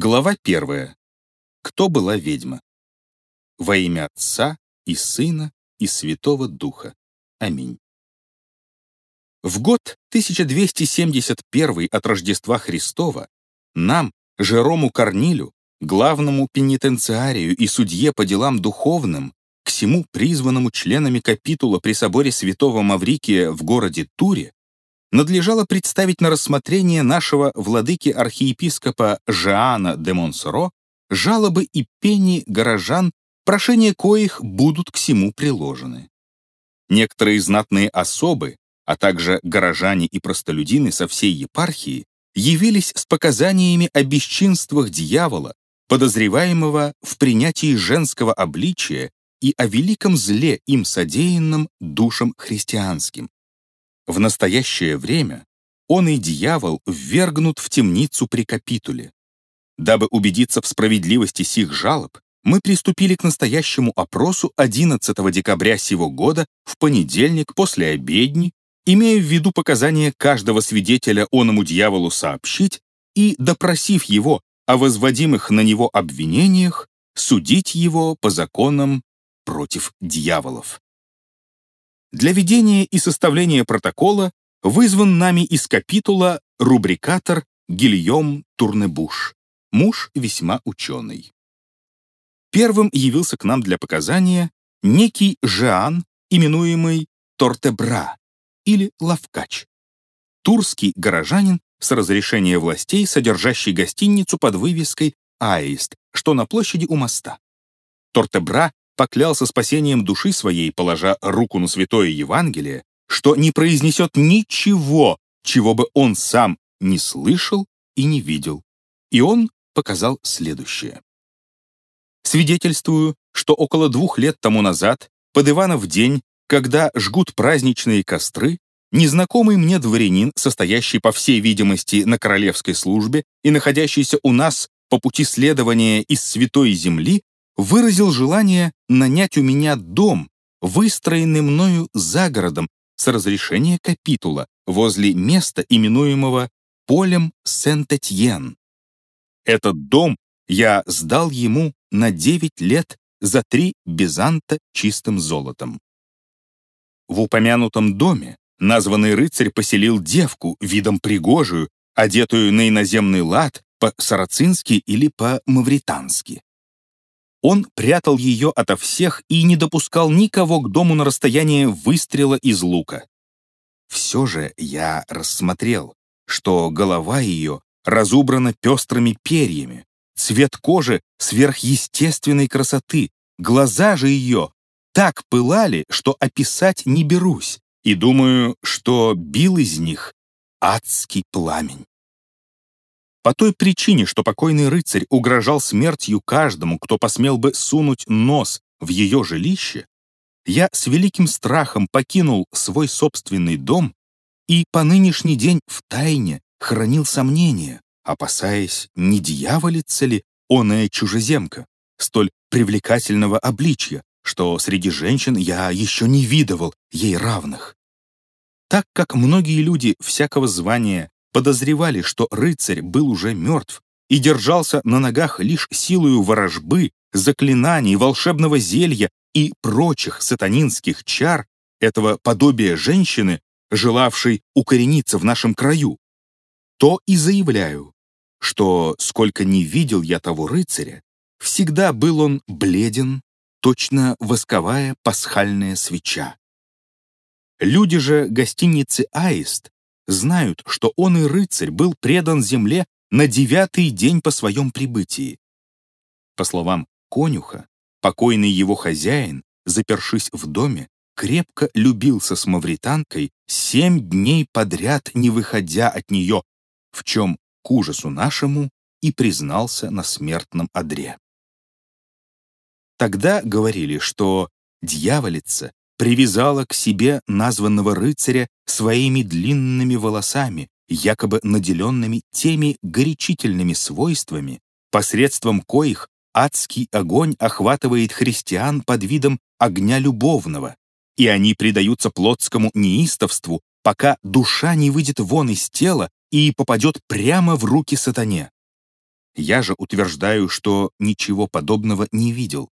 Глава первая. Кто была ведьма? Во имя Отца и Сына и Святого Духа. Аминь. В год 1271 от Рождества Христова нам, Жерому Корнилю, главному пенитенциарию и судье по делам духовным, к всему призванному членами капитула при соборе святого Маврикия в городе Туре, надлежало представить на рассмотрение нашего владыки-архиепископа Жиана де Монсоро жалобы и пени горожан, прошения коих будут к всему приложены. Некоторые знатные особы, а также горожане и простолюдины со всей епархии, явились с показаниями о бесчинствах дьявола, подозреваемого в принятии женского обличия и о великом зле им содеянном душам христианским. В настоящее время он и дьявол ввергнут в темницу при капитуле. Дабы убедиться в справедливости сих жалоб, мы приступили к настоящему опросу 11 декабря сего года в понедельник после обедни, имея в виду показания каждого свидетеля оному дьяволу сообщить и, допросив его о возводимых на него обвинениях, судить его по законам против дьяволов. Для ведения и составления протокола вызван нами из капитула рубрикатор Гильем Турнебуш, муж весьма ученый. Первым явился к нам для показания некий Жан, именуемый Тортебра или Лавкач, турский горожанин с разрешения властей, содержащий гостиницу под вывеской «Аист», что на площади у моста. Тортебра поклялся спасением души своей, положа руку на святое Евангелие, что не произнесет ничего, чего бы он сам не слышал и не видел. И он показал следующее. Свидетельствую, что около двух лет тому назад, под Иванов день, когда жгут праздничные костры, незнакомый мне дворянин, состоящий, по всей видимости, на королевской службе и находящийся у нас по пути следования из Святой Земли, выразил желание нанять у меня дом, выстроенный мною за городом с разрешения капитула возле места, именуемого полем Сент-Этьен. Этот дом я сдал ему на 9 лет за три безанта чистым золотом. В упомянутом доме названный рыцарь поселил девку видом пригожую, одетую на иноземный лад по-сарацински или по-мавритански. Он прятал ее ото всех и не допускал никого к дому на расстояние выстрела из лука. Все же я рассмотрел, что голова ее разубрана пестрыми перьями, цвет кожи сверхъестественной красоты, глаза же ее так пылали, что описать не берусь, и думаю, что бил из них адский пламень. По той причине, что покойный рыцарь угрожал смертью каждому, кто посмел бы сунуть нос в ее жилище, я с великим страхом покинул свой собственный дом и по нынешний день в тайне хранил сомнения, опасаясь, не дьяволится ли оная чужеземка, столь привлекательного обличья, что среди женщин я еще не видывал ей равных. Так как многие люди всякого звания подозревали, что рыцарь был уже мертв и держался на ногах лишь силою ворожбы, заклинаний, волшебного зелья и прочих сатанинских чар этого подобия женщины, желавшей укорениться в нашем краю, то и заявляю, что, сколько не видел я того рыцаря, всегда был он бледен, точно восковая пасхальная свеча. Люди же гостиницы «Аист» знают, что он и рыцарь был предан земле на девятый день по своем прибытии. По словам конюха, покойный его хозяин, запершись в доме, крепко любился с мавританкой семь дней подряд, не выходя от нее, в чем, к ужасу нашему, и признался на смертном одре. Тогда говорили, что дьяволица привязала к себе названного рыцаря своими длинными волосами, якобы наделенными теми горячительными свойствами, посредством коих адский огонь охватывает христиан под видом огня любовного, и они предаются плотскому неистовству, пока душа не выйдет вон из тела и попадет прямо в руки сатане. Я же утверждаю, что ничего подобного не видел.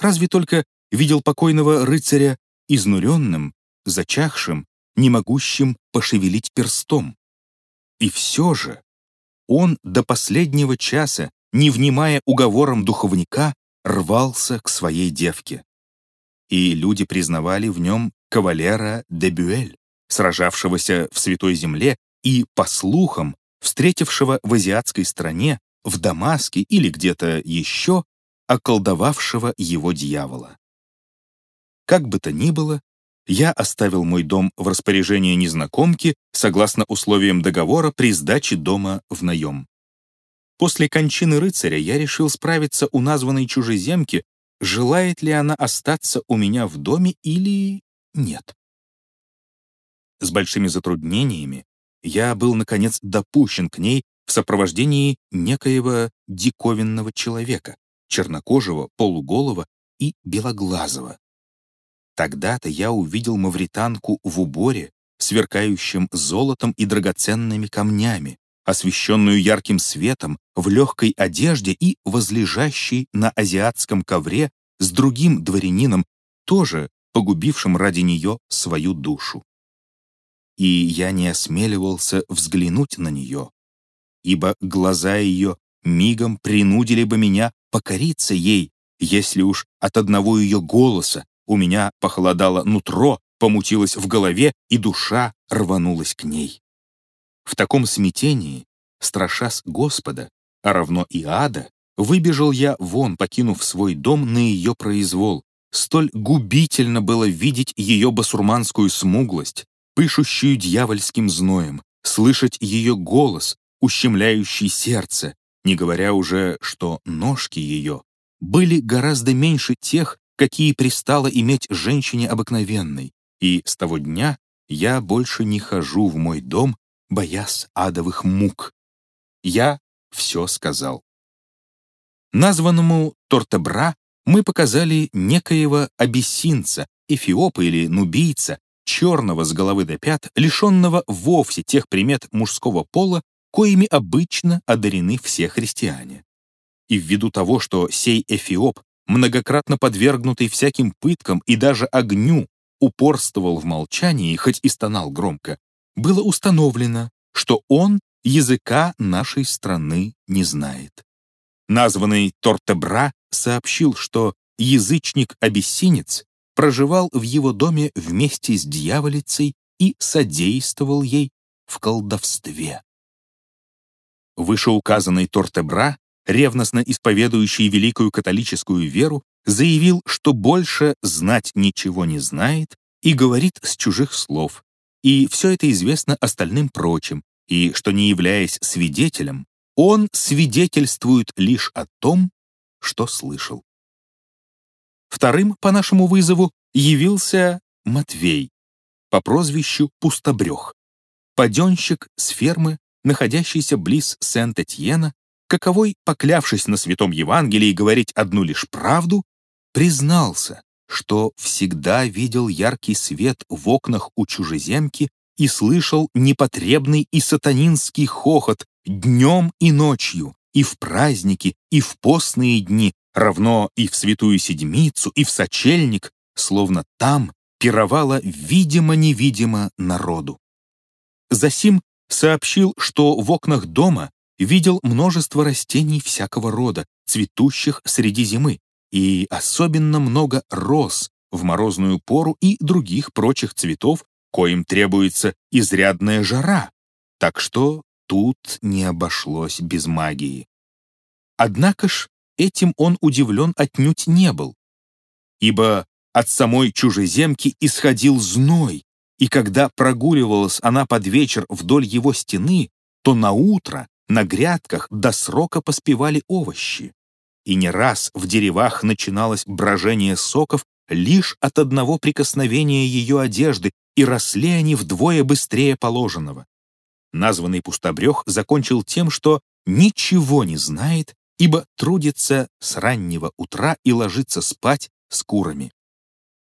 Разве только видел покойного рыцаря изнуренным, зачахшим, не могущим пошевелить перстом. И все же он до последнего часа, не внимая уговорам духовника, рвался к своей девке. И люди признавали в нем кавалера де Бюэль, сражавшегося в Святой Земле и, по слухам, встретившего в азиатской стране, в Дамаске или где-то еще, околдовавшего его дьявола. Как бы то ни было, я оставил мой дом в распоряжение незнакомки согласно условиям договора при сдаче дома в наем. После кончины рыцаря я решил справиться у названной чужеземки, желает ли она остаться у меня в доме или нет. С большими затруднениями я был, наконец, допущен к ней в сопровождении некоего диковинного человека, чернокожего, полуголого и белоглазого. Тогда-то я увидел мавританку в уборе, сверкающем золотом и драгоценными камнями, освещенную ярким светом, в легкой одежде и возлежащей на азиатском ковре с другим дворянином, тоже погубившим ради нее свою душу. И я не осмеливался взглянуть на нее, ибо глаза ее мигом принудили бы меня покориться ей, если уж от одного ее голоса у меня похолодало нутро, помутилось в голове, и душа рванулась к ней. В таком смятении, страшась Господа, а равно и ада, выбежал я вон, покинув свой дом на ее произвол. Столь губительно было видеть ее басурманскую смуглость, пышущую дьявольским зноем, слышать ее голос, ущемляющий сердце, не говоря уже, что ножки ее были гораздо меньше тех, какие пристало иметь женщине обыкновенной, и с того дня я больше не хожу в мой дом, боясь адовых мук. Я все сказал. Названному Тортебра мы показали некоего абиссинца, эфиопа или нубийца, черного с головы до пят, лишенного вовсе тех примет мужского пола, коими обычно одарены все христиане. И ввиду того, что сей эфиоп многократно подвергнутый всяким пыткам и даже огню, упорствовал в молчании, хоть и стонал громко, было установлено, что он языка нашей страны не знает. Названный Тортебра сообщил, что язычник-абиссинец проживал в его доме вместе с дьяволицей и содействовал ей в колдовстве. Вышеуказанный Тортебра ревностно исповедующий великую католическую веру, заявил, что больше знать ничего не знает и говорит с чужих слов, и все это известно остальным прочим, и что, не являясь свидетелем, он свидетельствует лишь о том, что слышал. Вторым по нашему вызову явился Матвей по прозвищу Пустобрех, паденщик с фермы, находящейся близ Сент-Этьена каковой, поклявшись на Святом Евангелии говорить одну лишь правду, признался, что всегда видел яркий свет в окнах у чужеземки и слышал непотребный и сатанинский хохот днем и ночью, и в праздники, и в постные дни, равно и в Святую Седмицу, и в Сочельник, словно там пировало видимо-невидимо народу. Засим сообщил, что в окнах дома видел множество растений всякого рода, цветущих среди зимы, и особенно много роз в морозную пору и других прочих цветов, коим требуется изрядная жара, так что тут не обошлось без магии. Однако ж этим он удивлен отнюдь не был, ибо от самой чужеземки исходил зной, и когда прогуливалась она под вечер вдоль его стены, то на утро на грядках до срока поспевали овощи. И не раз в деревах начиналось брожение соков лишь от одного прикосновения ее одежды, и росли они вдвое быстрее положенного. Названный пустобрех закончил тем, что ничего не знает, ибо трудится с раннего утра и ложится спать с курами.